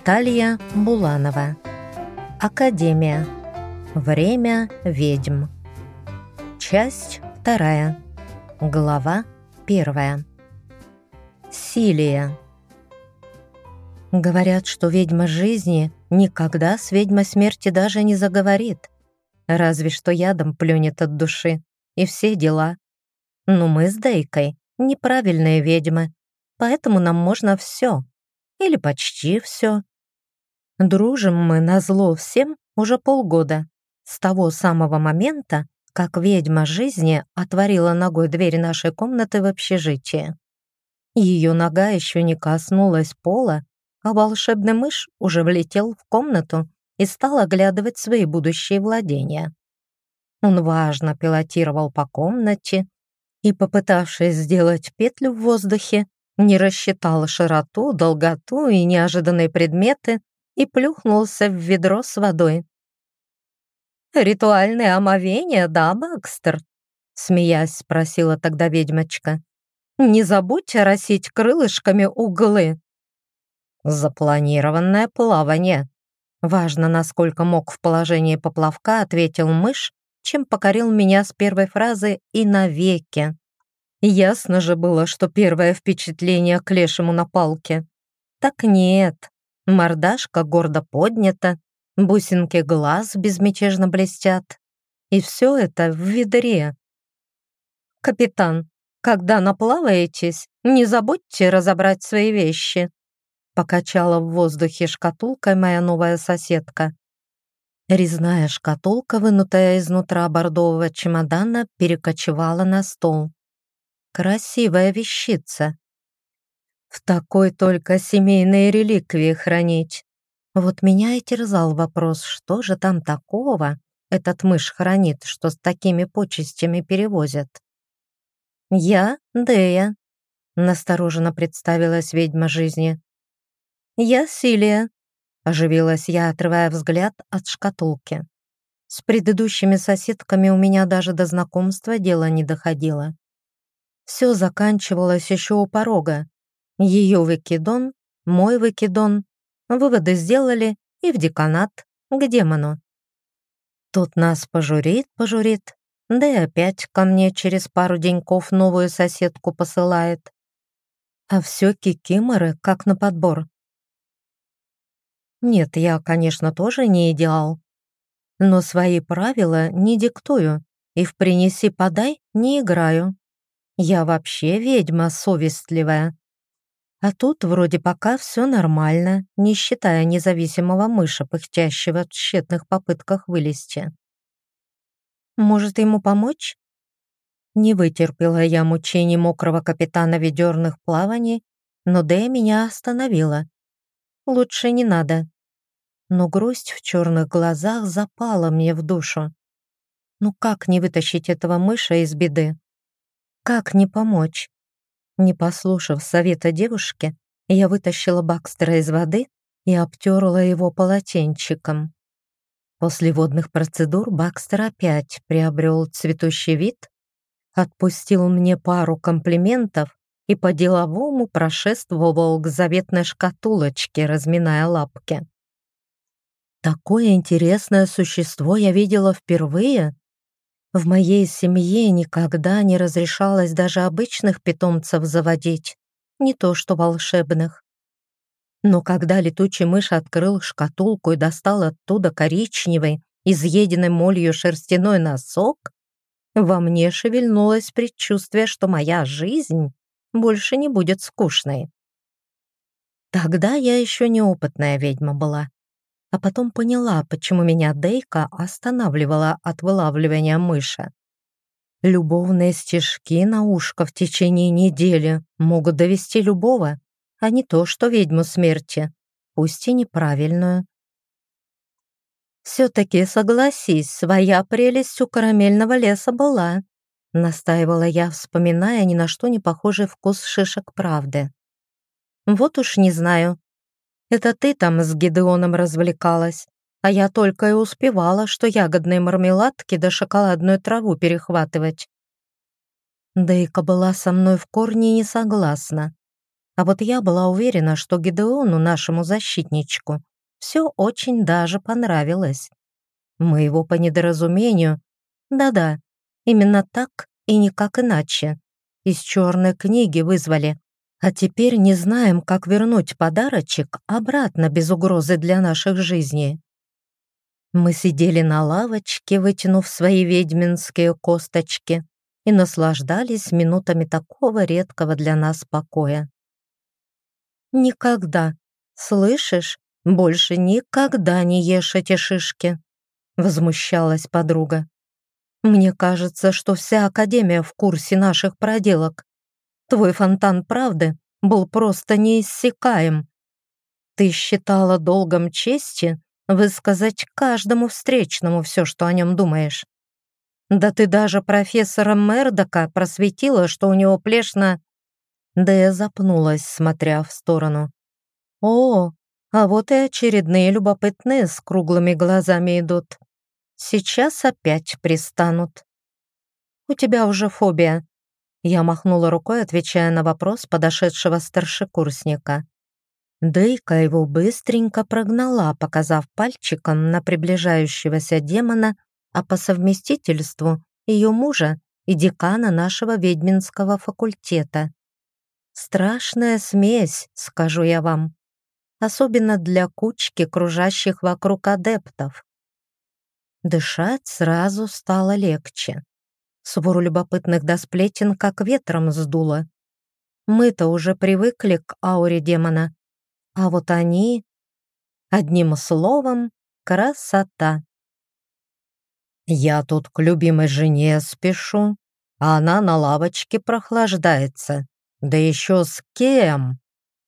Наталья Буланова. Академия. Время ведьм. Часть вторая. Глава первая. Силия. Говорят, что ведьма жизни никогда с ведьмой смерти даже не заговорит. Разве что ядом плюнет от души. И все дела. Но мы с Дейкой неправильные ведьмы, поэтому нам можно все. Или почти все. Дружим мы на зло всем уже полгода, с того самого момента, как ведьма жизни отворила ногой дверь нашей комнаты в общежитие. Ее нога еще не коснулась пола, а волшебный мышь уже влетел в комнату и стал оглядывать свои будущие владения. Он важно пилотировал по комнате и, попытавшись сделать петлю в воздухе, не рассчитал широту, долготу и неожиданные предметы и плюхнулся в ведро с водой. «Ритуальное омовение, да, Бакстер?» смеясь спросила тогда ведьмочка. «Не забудь оросить крылышками углы». «Запланированное плавание», Важно, насколько мог в положении поплавка, ответил мышь, чем покорил меня с первой фразы «и навеки». Ясно же было, что первое впечатление к лешему на палке. Так нет, мордашка гордо поднята, бусинки глаз безмятежно блестят. И все это в ведре. «Капитан, когда наплаваетесь, не забудьте разобрать свои вещи», покачала в воздухе шкатулкой моя новая соседка. Резная шкатулка, вынутая изнутра бордового чемодана, перекочевала на стол. Красивая вещица. Такой только семейные реликвии хранить. Вот меня и терзал вопрос, что же там такого этот мышь хранит, что с такими почестями перевозят. «Я Дея», — настороженно представилась ведьма жизни. «Я Силия», — оживилась я, отрывая взгляд от шкатулки. С предыдущими соседками у меня даже до знакомства дело не доходило. Все заканчивалось еще у порога. Ее выкидон, мой выкидон. Выводы сделали и в деканат, к демону. Тут нас пожурит, пожурит, да и опять ко мне через пару деньков новую соседку посылает. А все кикиморы как на подбор. Нет, я, конечно, тоже не идеал, но свои правила не диктую и в «принеси-подай» не играю. Я вообще ведьма совестливая. А тут вроде пока все нормально, не считая независимого мыша, пыхтящего в тщетных попытках вылезти. Может, ему помочь? Не вытерпела я мучений мокрого капитана ведерных плаваний, но Дэя меня остановила. Лучше не надо. Но грусть в черных глазах запала мне в душу. Ну как не вытащить этого мыша из беды? Как не помочь? Не послушав совета девушки, я вытащила Бакстера из воды и обтерла его полотенчиком. После водных процедур Бакстер опять приобрел цветущий вид, отпустил мне пару комплиментов и по-деловому прошествовал к заветной шкатулочке, разминая лапки. Такое интересное существо я видела впервые в моей семье никогда не разрешалось даже обычных питомцев заводить, не то что волшебных. Но когда летучий мышь открыл шкатулку и достал оттуда коричневый, изъеденный молью шерстяной носок, во мне шевельнулось предчувствие, что моя жизнь больше не будет скучной. Тогда я еще неопытная ведьма была а потом поняла, почему меня Дейка останавливала от вылавливания мыши. Любовные стежки на ушко в течение недели могут довести любого, а не то, что ведьму смерти, пусть и неправильную. «Все-таки согласись, своя прелесть у карамельного леса была», настаивала я, вспоминая ни на что не похожий вкус шишек правды. «Вот уж не знаю, это ты там с Гидеоном развлекалась, а я только и успевала, что ягодные мармеладки да шоколадную траву перехватывать. Дейка была со мной в корне не согласна. А вот я была уверена, что Гидеону, нашему защитничку, все очень даже понравилось. Мы его по недоразумению, да-да, именно так и никак иначе, из черной книги вызвали. А теперь не знаем, как вернуть подарочек обратно без угрозы для наших жизней. Мы сидели на лавочке, вытянув свои ведьминские косточки, и наслаждались минутами такого редкого для нас покоя. «Никогда, слышишь, больше никогда не ешь эти шишки», возмущалась подруга. «Мне кажется, что вся Академия в курсе наших проделок. Твой фонтан правды был просто неиссякаем. Ты считала долгом чести высказать каждому встречному все, что о нем думаешь. Да ты даже профессора Мердока просветила, что у него плешь на...» Да я запнулась, смотря в сторону. «О, а вот и очередные любопытные с круглыми глазами идут. Сейчас опять пристанут. У тебя уже фобия». Я махнула рукой, отвечая на вопрос подошедшего старшекурсника. Дейка его быстренько прогнала, показав пальчиком на приближающегося демона, а по совместительству ее мужа и декана нашего ведьминского факультета. Страшная смесь, скажу я вам, особенно для кучки кружащих вокруг адептов. Дышать сразу стало легче. Свору любопытных до сплетен как ветром сдуло. Мы-то уже привыкли к ауре демона, а вот они... Одним словом, красота. Я тут к любимой жене спешу, а она на лавочке прохлаждается. Да еще с кем?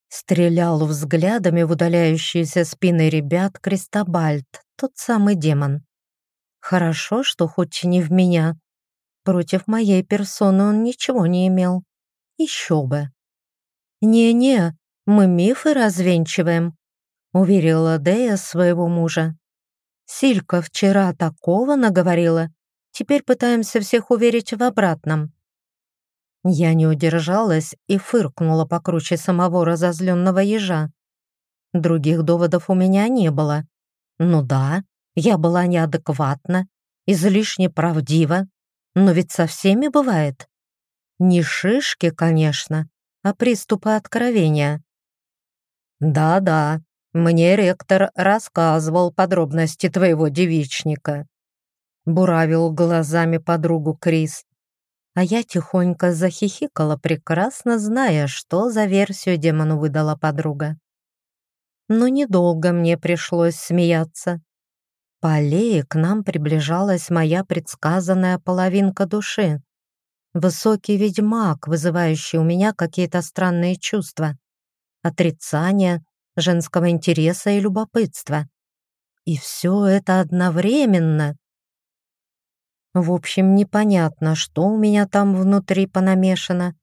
Стрелял взглядами в удаляющиеся спины ребят Кристобальд, тот самый демон. Хорошо, что хоть не в меня. Против моей персоны он ничего не имел. Еще бы. «Не-не, мы мифы развенчиваем», — уверила Дея своего мужа. «Силька вчера такого наговорила. Теперь пытаемся всех уверить в обратном». Я не удержалась и фыркнула покруче самого разозленного ежа. Других доводов у меня не было. Ну да, я была неадекватна, излишне правдива, но ведь со всеми бывает. Не шишки, конечно, а приступы откровения. «Да-да, мне ректор рассказывал подробности твоего девичника», буравил глазами подругу Крис. А я тихонько захихикала, прекрасно зная, что за версию демону выдала подруга. Но недолго мне пришлось смеяться. По аллее к нам приближалась моя предсказанная половинка души. Высокий ведьмак, вызывающий у меня какие-то странные чувства отрицания, женского интереса и любопытства. И все это одновременно. В общем, непонятно, что у меня там внутри понамешано.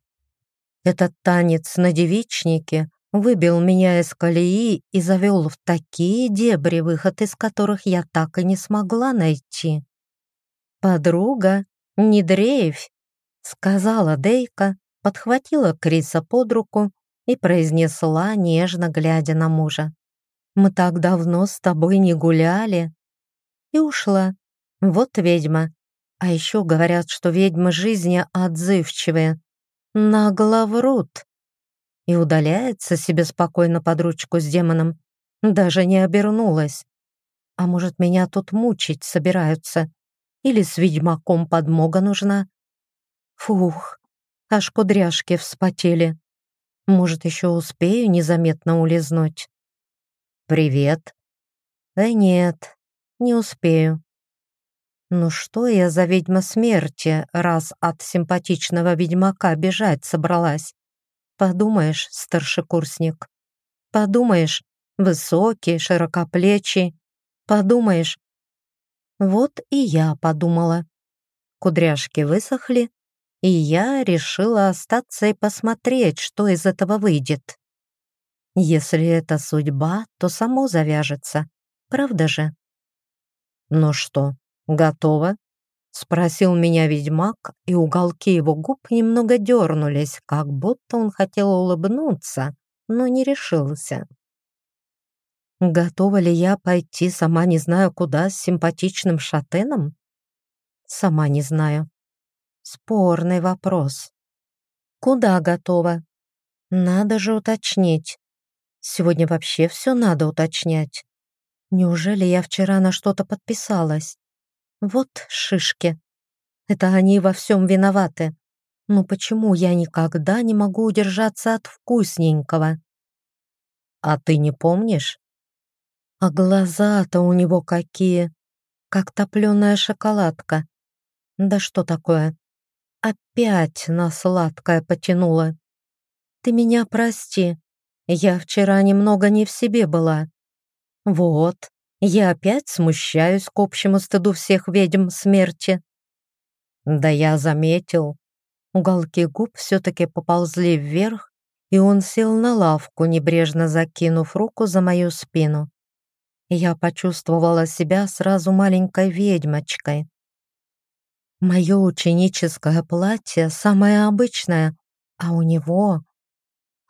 Этот танец на девичнике выбил меня из колеи и завел в такие дебри, выход из которых я так и не смогла найти. «Подруга, не дрейфь», — сказала Дейка, подхватила Криса под руку и произнесла, нежно глядя на мужа. «Мы так давно с тобой не гуляли». И ушла. Вот ведьма. А еще говорят, что ведьмы жизни отзывчивые. Нагло врут. И удаляется себе спокойно под ручку с демоном. Даже не обернулась. А может, меня тут мучить собираются? Или с ведьмаком подмога нужна? Фух, аж кудряшки вспотели. Может, еще успею незаметно улизнуть? «Привет». «Да нет, не успею». Ну что я за ведьма смерти, раз от симпатичного ведьмака бежать собралась? Подумаешь, старшекурсник. Подумаешь, высокий, широкоплечий. Подумаешь. Вот и я подумала. Кудряшки высохли, и я решила остаться и посмотреть, что из этого выйдет. Если это судьба, то само завяжется, правда же? «Ну что, готово?» — спросил меня ведьмак, и уголки его губ немного дернулись, как будто он хотел улыбнуться, но не решился. Готова ли я пойти сама не знаю куда с симпатичным шатеном? Сама не знаю. Спорный вопрос. Куда готова? Надо же уточнить. Сегодня вообще все надо уточнять. Неужели я вчера на что-то подписалась? Вот шишки. Это они во всем виноваты. Но почему я никогда не могу удержаться от вкусненького? А ты не помнишь? А глаза-то у него какие, как топленая шоколадка. Да что такое? Опять на сладкое потянуло. Ты меня прости, я вчера немного не в себе была. Вот, я опять смущаюсь к общему стыду всех ведьм смерти. Да я заметил. Уголки губ все-таки поползли вверх, и он сел на лавку, небрежно закинув руку за мою спину я почувствовала себя сразу маленькой ведьмочкой. Мое ученическое платье самое обычное, а у него...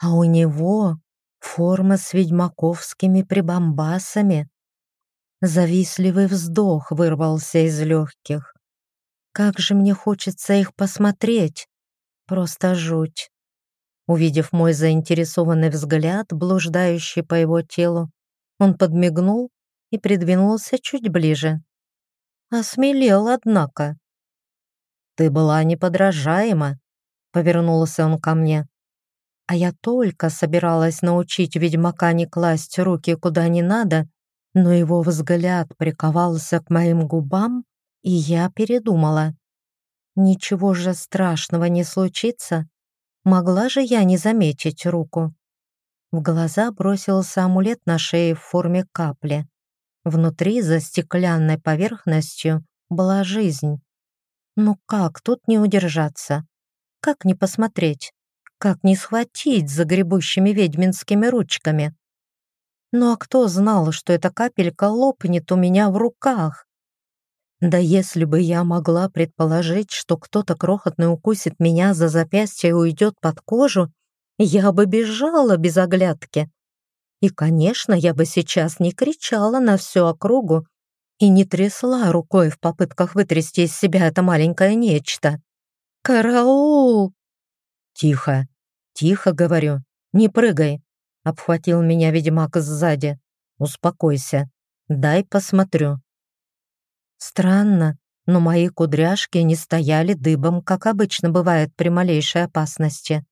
А у него форма с ведьмаковскими прибамбасами. Завистливый вздох вырвался из легких. Как же мне хочется их посмотреть. Просто жуть. Увидев мой заинтересованный взгляд, блуждающий по его телу, он подмигнул и придвинулся чуть ближе. Осмелел, однако. «Ты была неподражаема», — повернулся он ко мне. А я только собиралась научить ведьмака не класть руки куда не надо, но его взгляд приковался к моим губам, и я передумала. Ничего же страшного не случится. Могла же я не заметить руку. В глаза бросился амулет на шее в форме капли. Внутри, за стеклянной поверхностью, была жизнь. Ну как тут не удержаться? Как не посмотреть? Как не схватить за гребущими ведьминскими ручками? Ну а кто знал, что эта капелька лопнет у меня в руках? Да если бы я могла предположить, что кто-то крохотный укусит меня за запястье и уйдет под кожу, я бы бежала без оглядки. И, конечно, я бы сейчас не кричала на всю округу и не трясла рукой в попытках вытрясти из себя это маленькое нечто. «Караул!» «Тихо, тихо, говорю, не прыгай!» Обхватил меня ведьмак сзади. «Успокойся, дай посмотрю». Странно, но мои кудряшки не стояли дыбом, как обычно бывает при малейшей опасности.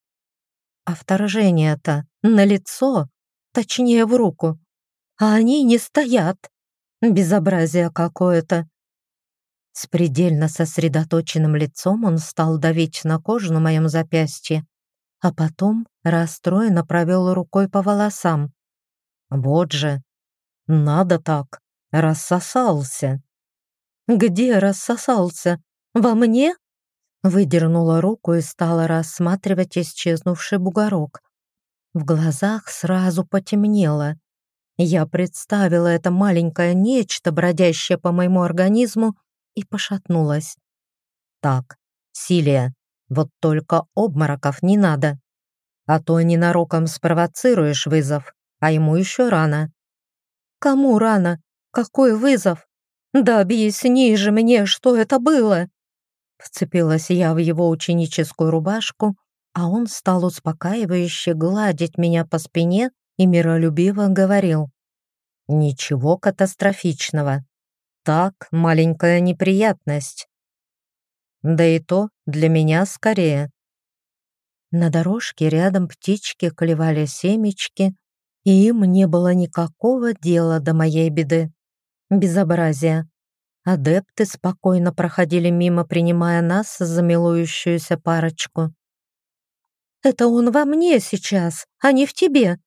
А вторжение-то на лицо, точнее в руку. А они не стоят. Безобразие какое-то. С предельно сосредоточенным лицом он стал давить на кожу на моем запястье, а потом расстроенно провел рукой по волосам. Вот же, надо так, рассосался. Где рассосался? Во мне? Выдернула руку и стала рассматривать исчезнувший бугорок. В глазах сразу потемнело. Я представила это маленькое нечто, бродящее по моему организму, и пошатнулась. «Так, Силия, вот только обмороков не надо, а то ненароком спровоцируешь вызов, а ему еще рано». «Кому рано? Какой вызов? Да объясни же мне, что это было!» Вцепилась я в его ученическую рубашку, а он стал успокаивающе гладить меня по спине и миролюбиво говорил. «Ничего катастрофичного. Так, маленькая неприятность. Да и то для меня скорее». На дорожке рядом птички клевали семечки, и им не было никакого дела до моей беды. Безобразие. Адепты спокойно проходили мимо, принимая нас за милующуюся парочку. «Это он во мне сейчас, а не в тебе»,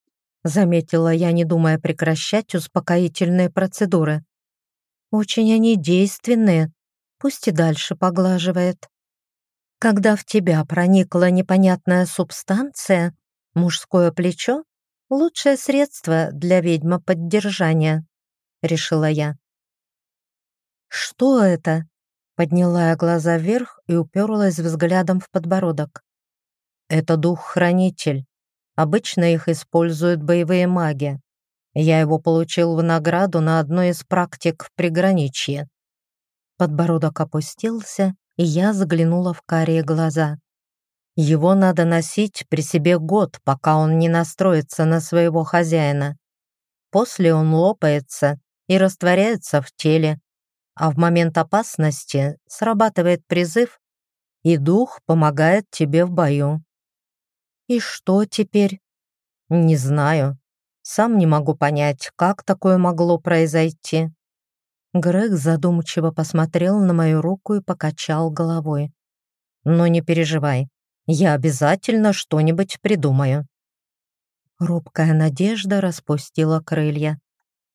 заметила я, не думая прекращать успокоительные процедуры. «Очень они действенные, пусть и дальше поглаживает. Когда в тебя проникла непонятная субстанция, мужское плечо — лучшее средство для ведьма поддержания», решила я. «Что это?» Подняла я глаза вверх и уперлась взглядом в подбородок. «Это дух-хранитель. Обычно их используют боевые маги. Я его получил в награду на одной из практик в приграничье. Подбородок опустился, и я заглянула в карие глаза. Его надо носить при себе год, пока он не настроится на своего хозяина. После он лопается и растворяется в теле, а в момент опасности срабатывает призыв, и дух помогает тебе в бою. И что теперь? Не знаю. Сам не могу понять, как такое могло произойти. Грег задумчиво посмотрел на мою руку и покачал головой. Но не переживай, я обязательно что-нибудь придумаю. Робкая надежда распустила крылья,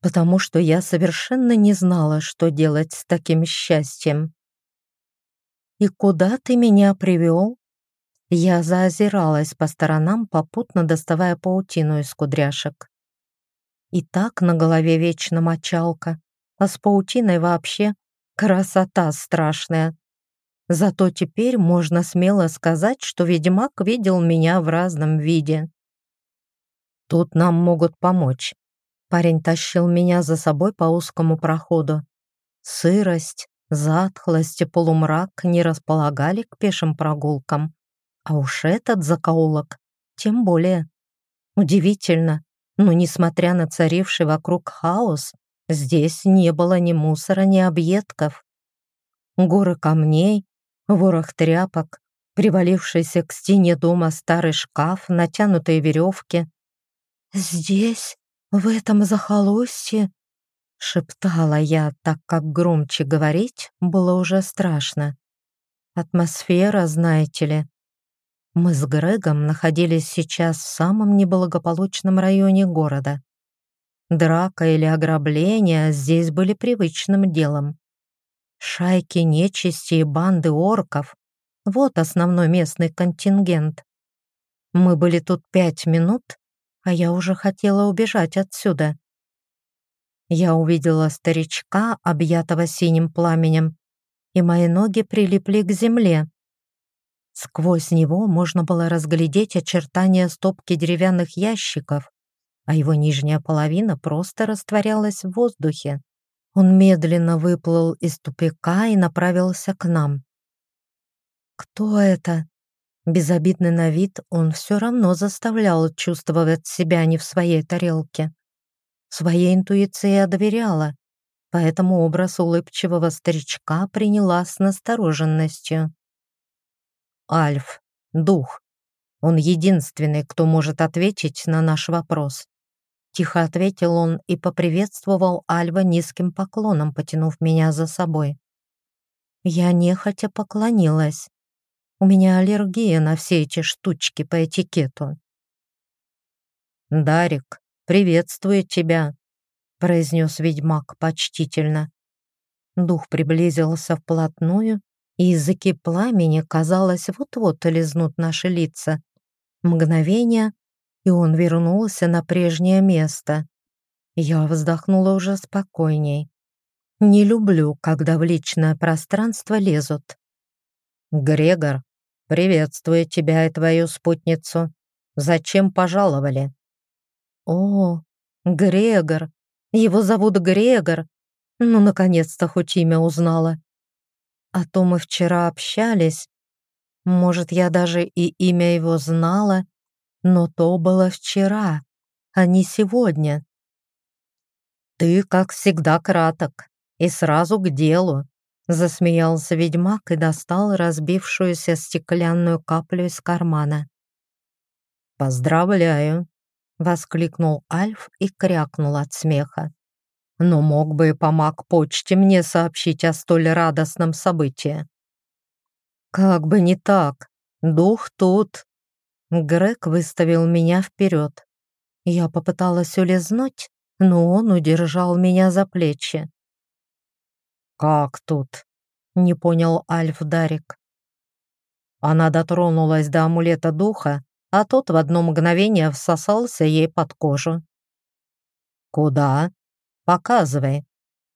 потому что я совершенно не знала, что делать с таким счастьем. «И куда ты меня привел?» Я заозиралась по сторонам, попутно доставая паутину из кудряшек. И так на голове вечно мочалка, а с паутиной вообще красота страшная. Зато теперь можно смело сказать, что ведьмак видел меня в разном виде. Тут нам могут помочь. Парень тащил меня за собой по узкому проходу. Сырость, затхлость и полумрак не располагали к пешим прогулкам. А уж этот закоулок тем более. Удивительно, но несмотря на царивший вокруг хаос, здесь не было ни мусора, ни объедков. Горы камней, ворох тряпок, привалившийся к стене дома старый шкаф, натянутые веревки, «Здесь, в этом захолустье?» — шептала я, так как громче говорить было уже страшно. «Атмосфера, знаете ли». Мы с Грегом находились сейчас в самом неблагополучном районе города. Драка или ограбление здесь были привычным делом. Шайки нечисти и банды орков — вот основной местный контингент. Мы были тут пять минут, а я уже хотела убежать отсюда. Я увидела старичка, объятого синим пламенем, и мои ноги прилипли к земле. Сквозь него можно было разглядеть очертания стопки деревянных ящиков, а его нижняя половина просто растворялась в воздухе. Он медленно выплыл из тупика и направился к нам. «Кто это?» Безобидный на вид, он все равно заставлял чувствовать себя не в своей тарелке. Своей интуиции я доверяла, поэтому образ улыбчивого старичка приняла с настороженностью. «Альф, дух. Он единственный, кто может ответить на наш вопрос». Тихо ответил он и поприветствовал Альва низким поклоном, потянув меня за собой. Я нехотя поклонилась. У меня аллергия на все эти штучки по этикету. «Дарик, приветствую тебя», — произнес ведьмак почтительно. Дух приблизился вплотную, и языки пламени, казалось, вот-вот лизнут наши лица. Мгновение, и он вернулся на прежнее место. Я вздохнула уже спокойней. Не люблю, когда в личное пространство лезут. «Грегор, приветствую тебя и твою спутницу. Зачем пожаловали?» «О, Грегор! Его зовут Грегор! Ну, наконец-то хоть имя узнала. А то мы вчера общались. Может, я даже и имя его знала, но то было вчера, а не сегодня». «Ты, как всегда, краток и сразу к делу», Засмеялся ведьмак и достал разбившуюся стеклянную каплю из кармана. «Поздравляю!» — воскликнул Альф и крякнул от смеха. «Но мог бы и по маг-почте мне сообщить о столь радостном событии». «Как бы не так! Дух тут!» Грег выставил меня вперед. Я попыталась улизнуть, но он удержал меня за плечи. «Как тут?» — не понял Альф Дарик. Она дотронулась до амулета духа, а тот в одно мгновение всосался ей под кожу. «Куда? Показывай!»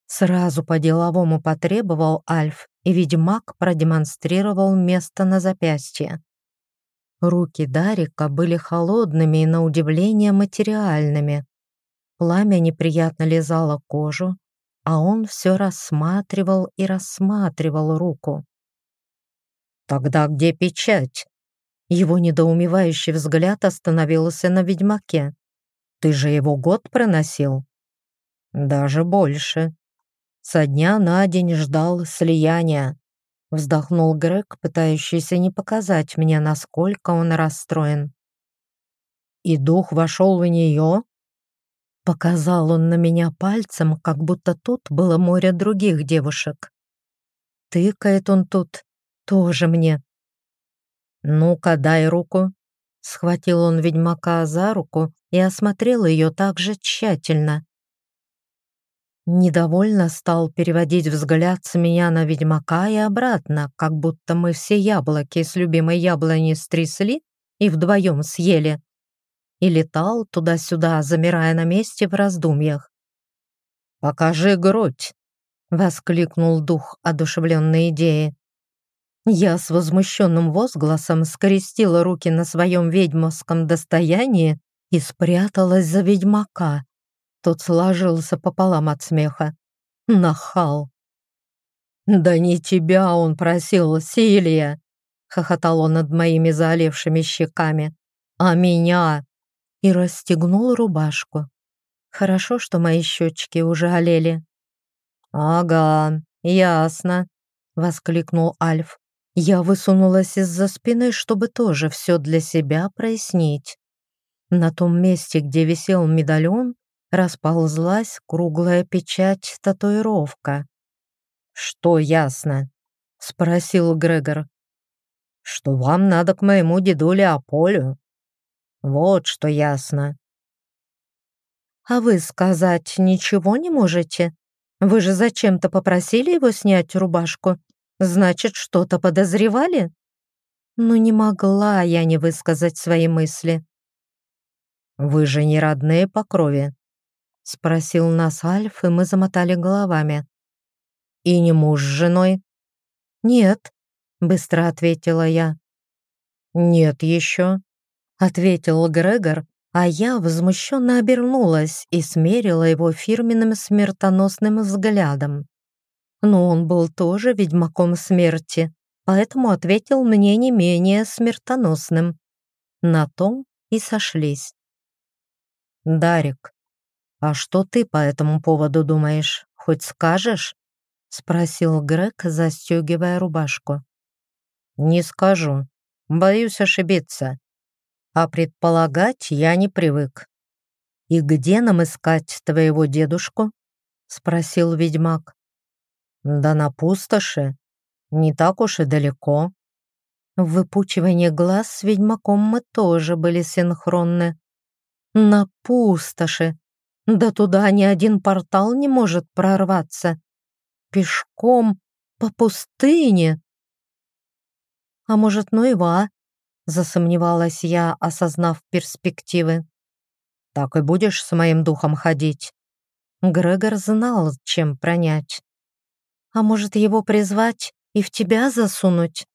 Сразу по-деловому потребовал Альф, и ведьмак продемонстрировал место на запястье. Руки Дарика были холодными и, на удивление, материальными. Пламя неприятно лизало кожу, а он все рассматривал и рассматривал руку. «Тогда где печать?» Его недоумевающий взгляд остановился на ведьмаке. «Ты же его год проносил?» «Даже больше. Со дня на день ждал слияния. Вздохнул Грег, пытающийся не показать мне, насколько он расстроен. «И дух вошел в нее?» Показал он на меня пальцем, как будто тут было море других девушек. Тыкает он тут тоже мне. «Ну-ка, дай руку». Схватил он ведьмака за руку и осмотрел ее так же тщательно, Недовольно стал переводить взгляд с меня на ведьмака и обратно, как будто мы все яблоки с любимой яблони стрясли и вдвоем съели. И летал туда-сюда, замирая на месте в раздумьях. «Покажи грудь!» — воскликнул дух одушевленной идеи. Я с возмущенным возгласом скрестила руки на своем ведьмовском достоянии и спряталась за ведьмака. Тот сложился пополам от смеха. Нахал. «Да не тебя он просил, Силия!» Хохотал он над моими заолевшими щеками. «А меня!» И расстегнул рубашку. Хорошо, что мои щечки уже олели. «Ага, ясно», — воскликнул Альф. Я высунулась из-за спины, чтобы тоже все для себя прояснить. На том месте, где висел медальон, расползлась круглая печать-татуировка. «Что ясно?» — спросил Грегор. «Что вам надо к моему дедуле Аполю. Вот что ясно». «А вы сказать ничего не можете? Вы же зачем-то попросили его снять рубашку? Значит, что-то подозревали?» Ну не могла я не высказать свои мысли. «Вы же не родные по крови», — спросил нас Альф, и мы замотали головами. «И не муж с женой?» «Нет», — быстро ответила я. «Нет еще», — ответил Грегор, а я возмущенно обернулась и смерила его фирменным смертоносным взглядом. Но он был тоже ведьмаком смерти, поэтому ответил мне не менее смертоносным. На том и сошлись. «Дарик, «А что ты по этому поводу думаешь? Хоть скажешь?» — спросил Грег, застегивая рубашку. «Не скажу. Боюсь ошибиться. А предполагать я не привык». «И где нам искать твоего дедушку?» — спросил ведьмак. «Да на пустоши. Не так уж и далеко». В выпучивании глаз с ведьмаком мы тоже были синхронны. «На пустоши!» Да туда ни один портал не может прорваться. Пешком по пустыне. А может, ну и ва? Засомневалась я, осознав перспективы. Так и будешь с моим духом ходить. Грегор знал, чем пронять. А может, его призвать и в тебя засунуть?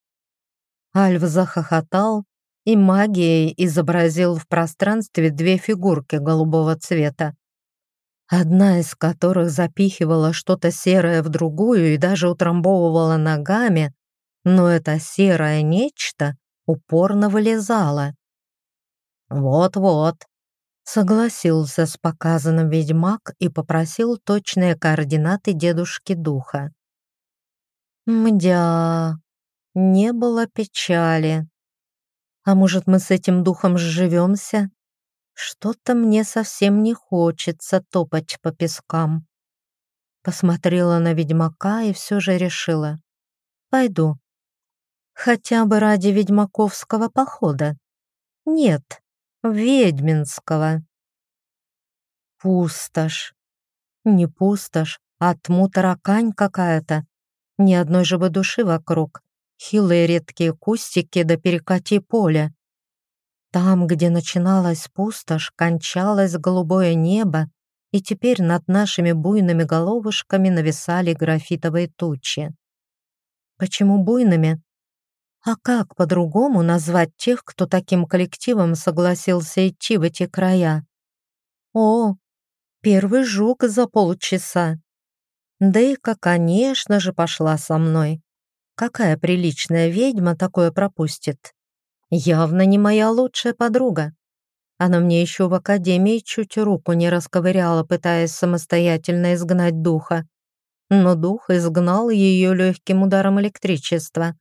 Альв захохотал и магией изобразил в пространстве две фигурки голубого цвета одна из которых запихивала что-то серое в другую и даже утрамбовывала ногами, но это серое нечто упорно вылезало. «Вот-вот», — согласился с показанным ведьмак и попросил точные координаты дедушки духа. «Мдя, не было печали. А может, мы с этим духом сживемся?» Что-то мне совсем не хочется топать по пескам. Посмотрела на ведьмака и все же решила. Пойду. Хотя бы ради ведьмаковского похода. Нет, ведьминского. Пустошь. Не пустошь, а тму таракань какая-то. Ни одной живой души вокруг. Хилые редкие кустики да перекати поля. Там, где начиналась пустошь, кончалось голубое небо, и теперь над нашими буйными головушками нависали графитовые тучи. Почему буйными? А как по-другому назвать тех, кто таким коллективом согласился идти в эти края? О, первый жук за полчаса. Дейка, конечно же, пошла со мной. Какая приличная ведьма такое пропустит? Явно не моя лучшая подруга. Она мне еще в академии чуть руку не расковыряла, пытаясь самостоятельно изгнать духа. Но дух изгнал ее легким ударом электричества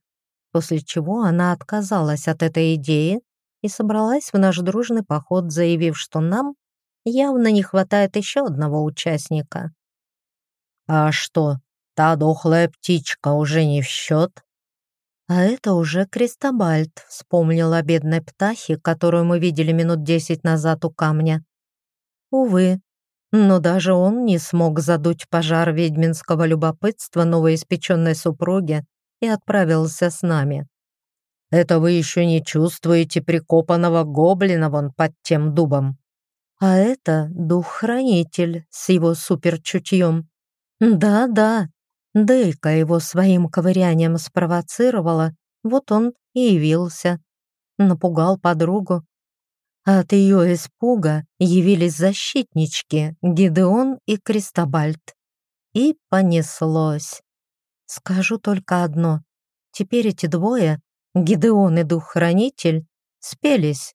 после чего она отказалась от этой идеи и собралась в наш дружный поход, заявив, что нам явно не хватает еще одного участника. «А что, та дохлая птичка уже не в счет?» «А это уже Кристобальд», — вспомнил о бедной птахе, которую мы видели минут десять назад у камня. Увы, но даже он не смог задуть пожар ведьминского любопытства новоиспеченной супруги и отправился с нами. «Это вы еще не чувствуете прикопанного гоблина вон под тем дубом?» «А это дух-хранитель с его суперчутьем. Да-да, Дейка его своим ковырянием спровоцировала, вот он и явился. Напугал подругу. От ее испуга явились защитнички Гидеон и Кристобальд. И понеслось. Скажу только одно. Теперь эти двое, Гидеон и Дух-Хранитель, спелись.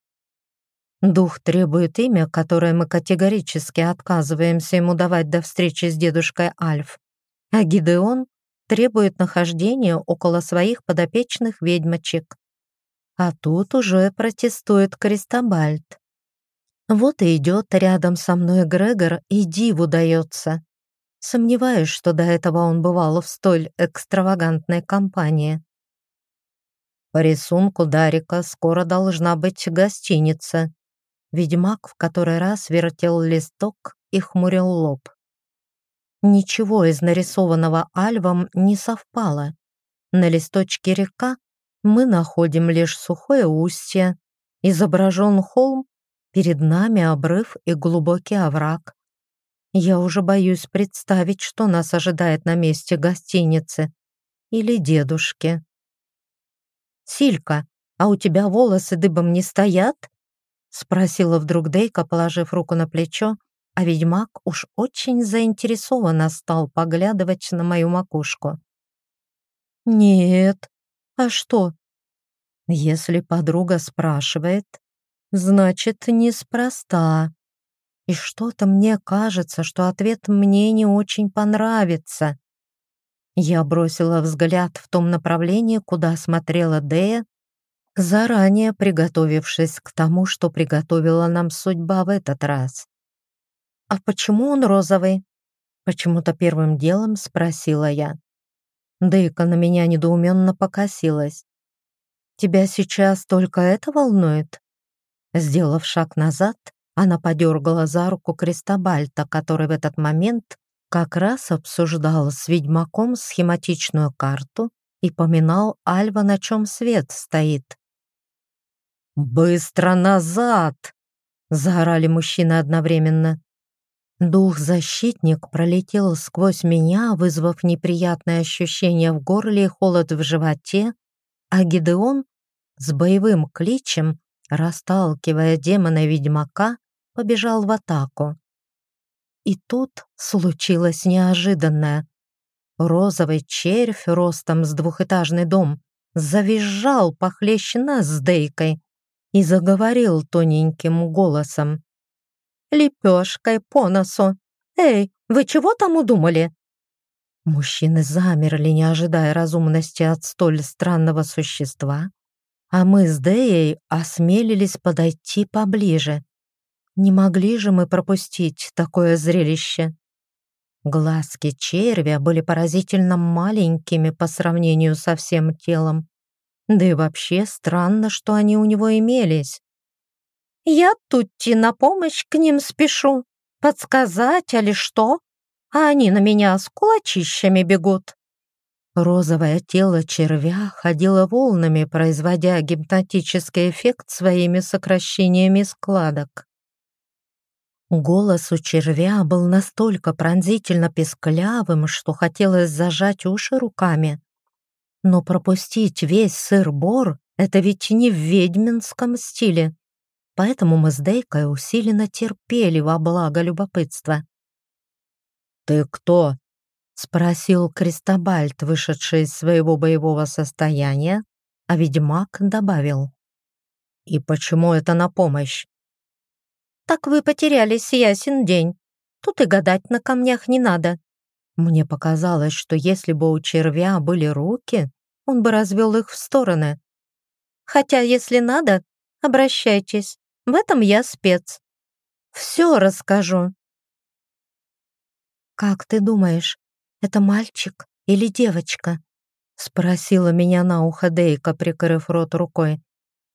Дух требует имя, которое мы категорически отказываемся ему давать до встречи с дедушкой Альф. А Гидеон требует нахождения около своих подопечных ведьмочек. А тут уже протестует Кристобальд. Вот и идет рядом со мной Грегор, и диву дается. Сомневаюсь, что до этого он бывал в столь экстравагантной компании. По рисунку Дарика скоро должна быть гостиница. Ведьмак в который раз вертел листок и хмурил лоб. Ничего из нарисованного Альвом не совпало. На листочке река мы находим лишь сухое устье, изображен холм, перед нами обрыв и глубокий овраг. Я уже боюсь представить, что нас ожидает на месте гостиницы или дедушки. «Силька, а у тебя волосы дыбом не стоят?» спросила вдруг Дейка, положив руку на плечо, а ведьмак уж очень заинтересованно стал поглядывать на мою макушку. «Нет. А что?» «Если подруга спрашивает, значит, неспроста», и что-то мне кажется, что ответ мне не очень понравится. Я бросила взгляд в том направлении, куда смотрела Дея, заранее приготовившись к тому, что приготовила нам судьба в этот раз. «А почему он розовый?» Почему-то первым делом спросила я. Дейка на меня недоуменно покосилась. «Тебя сейчас только это волнует?» Сделав шаг назад, она подергала за руку Кристобальта, который в этот момент как раз обсуждал с ведьмаком схематичную карту и поминал Альва, на чем свет стоит. «Быстро назад!» — заорали мужчины одновременно. Дух-защитник пролетел сквозь меня, вызвав неприятное ощущение в горле и холод в животе, а Гидеон с боевым кличем, расталкивая демона-ведьмака, побежал в атаку. И тут случилось неожиданное. Розовый червь ростом с двухэтажный дом завизжал похлеще нас с Дейкой и заговорил тоненьким голосом. «Лепешкой по носу! Эй, вы чего там удумали?» Мужчины замерли, не ожидая разумности от столь странного существа, а мы с Деей осмелились подойти поближе. Не могли же мы пропустить такое зрелище? Глазки червя были поразительно маленькими по сравнению со всем телом. Да и вообще странно, что они у него имелись. «Я тут-ти на помощь к ним спешу. Подсказать, али что? А они на меня с кулачищами бегут». Розовое тело червя ходило волнами, производя гипнотический эффект своими сокращениями складок. Голос у червя был настолько пронзительно песклявым, что хотелось зажать уши руками. Но пропустить весь сыр-бор — это ведь не в ведьминском стиле. Поэтому мы с Дейкой усиленно терпели во благо любопытства. «Ты кто?» — спросил Кристобальд, вышедший из своего боевого состояния, а ведьмак добавил. «И почему это на помощь?» «Так вы потерялись, ясен день. Тут и гадать на камнях не надо. Мне показалось, что если бы у червя были руки, он бы развел их в стороны. Хотя, если надо, обращайтесь. В этом я спец. Все расскажу. «Как ты думаешь, это мальчик или девочка?» Спросила меня на ухо Дейка, прикрыв рот рукой.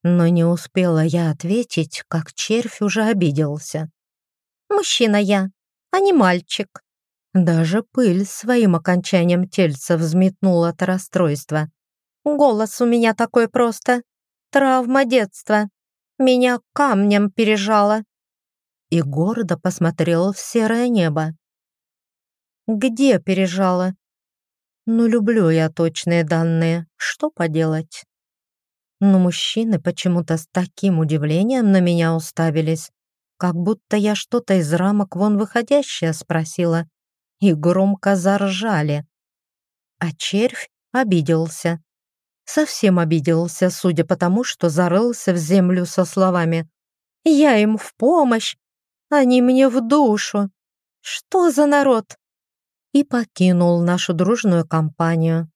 Но не успела я ответить, как червь уже обиделся. «Мужчина я, а не мальчик». Даже пыль своим окончанием тельца взметнула от расстройства. «Голос у меня такой просто. Травма детства. Меня камнем пережало». И гордо посмотрел в серое небо. «Где пережало?» «Ну, люблю я точные данные. Что поделать?» Но мужчины почему-то с таким удивлением на меня уставились, как будто я что-то из рамок вон выходящее спросила и громко заржали. А червь обиделся. Совсем обиделся, судя по тому, что зарылся в землю со словами «Я им в помощь, они мне в душу. Что за народ?» И покинул нашу дружную компанию.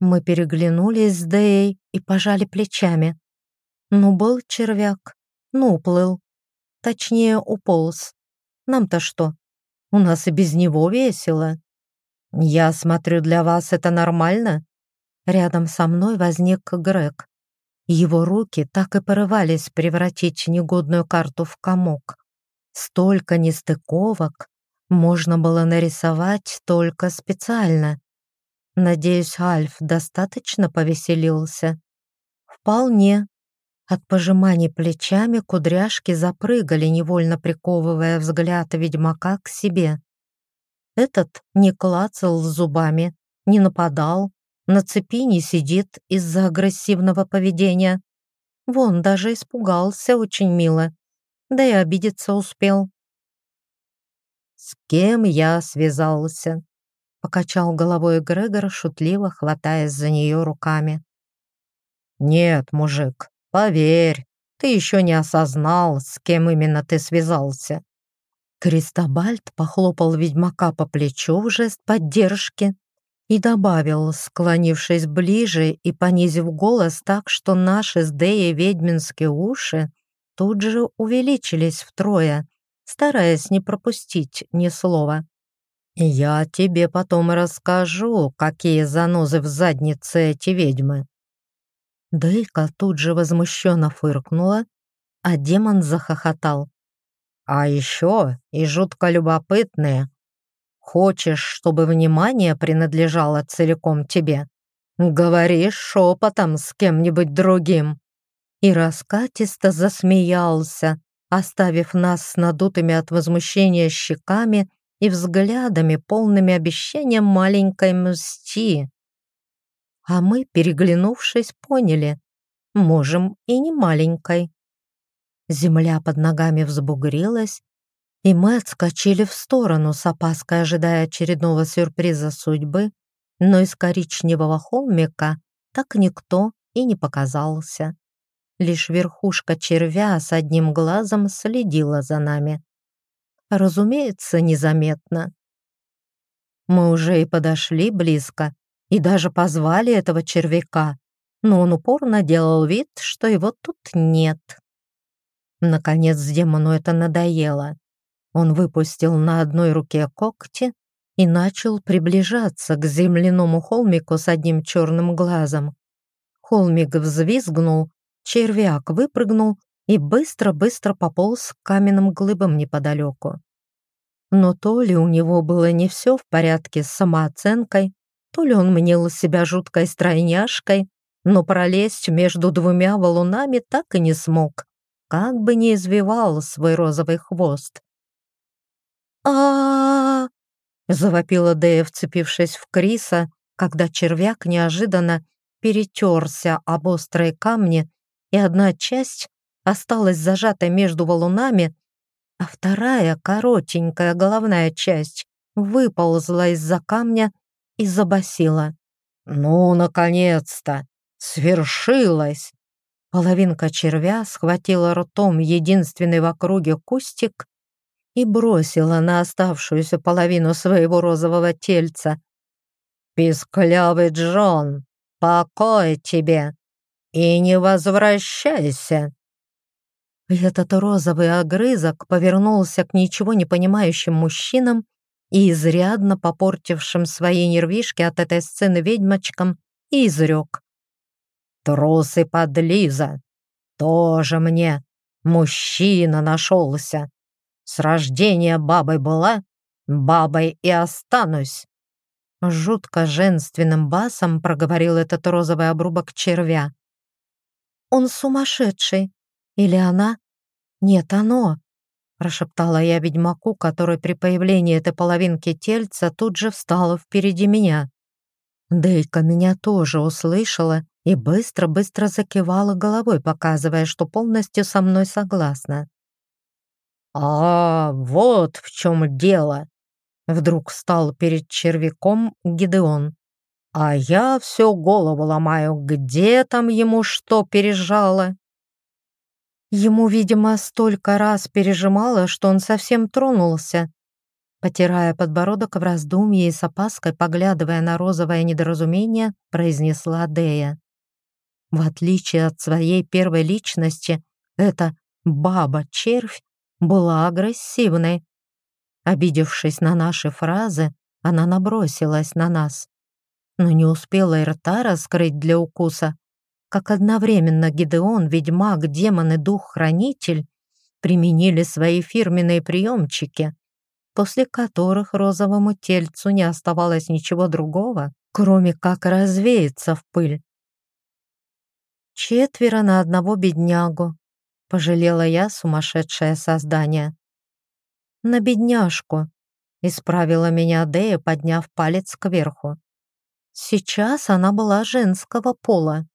Мы переглянулись с Дэей и пожали плечами. Ну, был червяк, ну, уплыл. Точнее, уполз. Нам-то что? У нас и без него весело. Я смотрю, для вас это нормально? Рядом со мной возник Грег. Его руки так и порывались превратить негодную карту в комок. Столько нестыковок можно было нарисовать только специально. Надеюсь, Альф достаточно повеселился? Вполне. От пожиманий плечами кудряшки запрыгали, невольно приковывая взгляд ведьмака к себе. Этот не клацал зубами, не нападал, на цепи не сидит из-за агрессивного поведения. Вон даже испугался очень мило, да и обидеться успел. «С кем я связался?» — покачал головой Грегор, шутливо хватаясь за нее руками. «Нет, мужик, Поверь, ты еще не осознал, с кем именно ты связался». Кристобальд похлопал ведьмака по плечу в жест поддержки и добавил, склонившись ближе и понизив голос так, что наши с Деей ведьминские уши тут же увеличились втрое, стараясь не пропустить ни слова. «Я тебе потом расскажу, какие занозы в заднице эти ведьмы. Дейка тут же возмущенно фыркнула, а демон захохотал. «А еще и жутко любопытные. Хочешь, чтобы внимание принадлежало целиком тебе? Говоришь шепотом с кем-нибудь другим». И раскатисто засмеялся, оставив нас с надутыми от возмущения щеками и взглядами, полными обещанием маленькой мсти. А мы, переглянувшись, поняли, можем и не маленькой. Земля под ногами взбугрилась, и мы отскочили в сторону с опаской, ожидая очередного сюрприза судьбы, но из коричневого холмика так никто и не показался. Лишь верхушка червя с одним глазом следила за нами. Разумеется, незаметно. Мы уже и подошли близко, и даже позвали этого червяка, но он упорно делал вид, что его тут нет. Наконец демону это надоело. Он выпустил на одной руке когти и начал приближаться к земляному холмику с одним черным глазом. Холмик взвизгнул, червяк выпрыгнул и быстро-быстро пополз к каменным глыбам неподалеку. Но то ли у него было не все в порядке с самооценкой, то ли он мнил себя жуткой стройняшкой, но пролезть между двумя валунами так и не смог, как бы не извивал свой розовый хвост. А завопила Дэя, вцепившись в Криса, когда червяк неожиданно перетерся об острые камни, и одна часть осталась зажатой между валунами, а вторая, коротенькая головная часть, выползла из-за камня и забасила. «Ну, наконец-то! Свершилось!» Половинка червя схватила ртом единственный в округе кустик и бросила на оставшуюся половину своего розового тельца. «Писклявый Джон, покой тебе и не возвращайся!» Этот розовый огрызок повернулся к ничего не понимающим мужчинам и изрядно попортившим свои нервишки от этой сцены ведьмочкам, и изрек. «Трусы подлиза! Тоже мне мужчина нашелся! С рождения бабой была, бабой и останусь!» Жутко женственным басом проговорил этот розовый обрубок червя. «Он сумасшедший! Или она? Нет, оно!» прошептала я ведьмаку, который при появлении этой половинки тельца тут же встала впереди меня. Дейка меня тоже услышала и быстро-быстро закивала головой, показывая, что полностью со мной согласна. «А, вот в чем дело!» Вдруг встал перед червяком Гидеон. «А я все голову ломаю, где там ему что пережало?» Ему, видимо, столько раз пережимало, что он совсем тронулся. Потирая подбородок в раздумье и с опаской, поглядывая на розовое недоразумение, произнесла Дея. В отличие от своей первой личности, эта баба-червь была агрессивной. Обидевшись на наши фразы, она набросилась на нас. Но не успела и рта раскрыть для укуса, как одновременно Гидеон, ведьмак, демон и дух-хранитель применили свои фирменные приемчики, после которых розовому тельцу не оставалось ничего другого, кроме как развеяться в пыль. Четверо на одного беднягу, пожалела я сумасшедшее создание. На бедняжку, исправила меня Дея, подняв палец кверху. Сейчас она была женского пола.